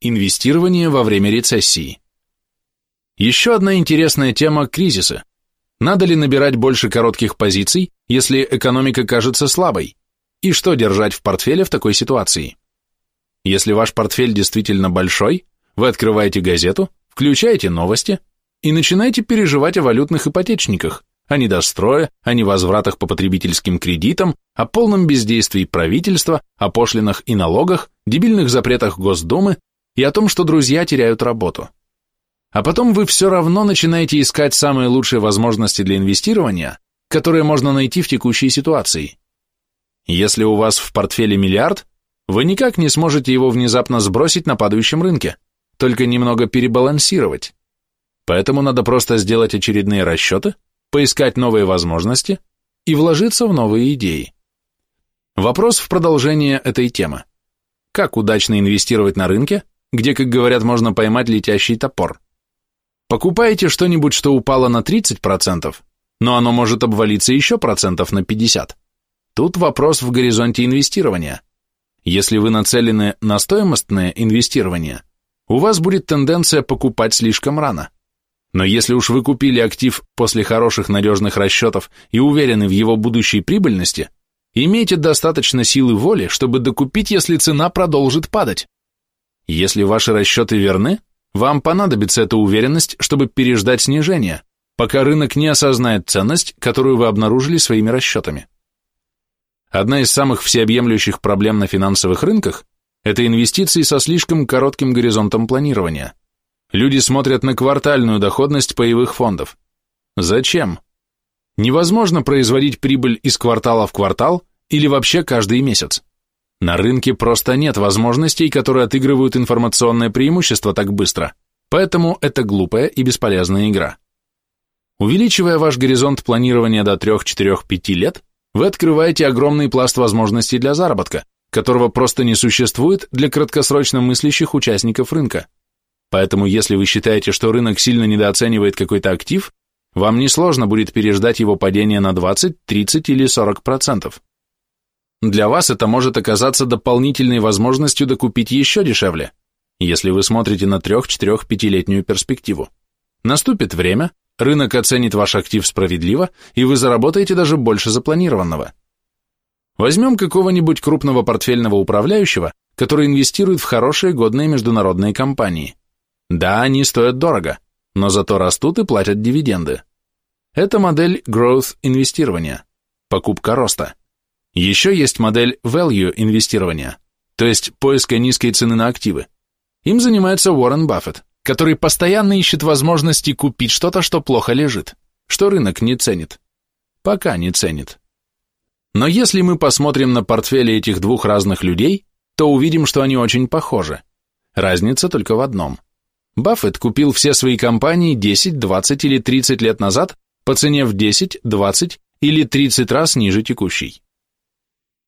Инвестирование во время рецессии. Еще одна интересная тема – кризисы. Надо ли набирать больше коротких позиций, если экономика кажется слабой? И что держать в портфеле в такой ситуации? Если ваш портфель действительно большой, вы открываете газету, включаете новости и начинаете переживать о валютных ипотечниках, о недострое, о невозвратах по потребительским кредитам, о полном бездействии правительства, о пошлинах и налогах, дебильных запретах Госдумы и о том, что друзья теряют работу. А потом вы все равно начинаете искать самые лучшие возможности для инвестирования, которые можно найти в текущей ситуации. Если у вас в портфеле миллиард, вы никак не сможете его внезапно сбросить на падающем рынке, только немного перебалансировать. Поэтому надо просто сделать очередные расчеты, поискать новые возможности и вложиться в новые идеи. Вопрос в продолжение этой темы. Как удачно инвестировать на рынке, где, как говорят, можно поймать летящий топор? Покупаете что-нибудь, что упало на 30%, но оно может обвалиться еще процентов на 50%. Тут вопрос в горизонте инвестирования. Если вы нацелены на стоимостное инвестирование, у вас будет тенденция покупать слишком рано. Но если уж вы купили актив после хороших надежных расчетов и уверены в его будущей прибыльности, имейте достаточно силы воли, чтобы докупить, если цена продолжит падать. Если ваши расчеты верны, вам понадобится эта уверенность, чтобы переждать снижение, пока рынок не осознает ценность, которую вы обнаружили своими расчетами. Одна из самых всеобъемлющих проблем на финансовых рынках – это инвестиции со слишком коротким горизонтом планирования. Люди смотрят на квартальную доходность паевых фондов. Зачем? Невозможно производить прибыль из квартала в квартал или вообще каждый месяц. На рынке просто нет возможностей, которые отыгрывают информационное преимущество так быстро, поэтому это глупая и бесполезная игра. Увеличивая ваш горизонт планирования до 3-4-5 лет, вы открываете огромный пласт возможностей для заработка, которого просто не существует для краткосрочно мыслящих участников рынка. Поэтому если вы считаете, что рынок сильно недооценивает какой-то актив, вам несложно будет переждать его падение на 20, 30 или 40%. Для вас это может оказаться дополнительной возможностью докупить еще дешевле, если вы смотрите на 3-4-5-летнюю перспективу. Наступит время, Рынок оценит ваш актив справедливо, и вы заработаете даже больше запланированного. Возьмем какого-нибудь крупного портфельного управляющего, который инвестирует в хорошие годные международные компании. Да, они стоят дорого, но зато растут и платят дивиденды. Это модель growth инвестирования, покупка роста. Еще есть модель value инвестирования, то есть поиска низкой цены на активы. Им занимается Уоррен Баффет который постоянно ищет возможности купить что-то, что плохо лежит, что рынок не ценит. Пока не ценит. Но если мы посмотрим на портфели этих двух разных людей, то увидим, что они очень похожи. Разница только в одном. Баффет купил все свои компании 10, 20 или 30 лет назад по цене в 10, 20 или 30 раз ниже текущей.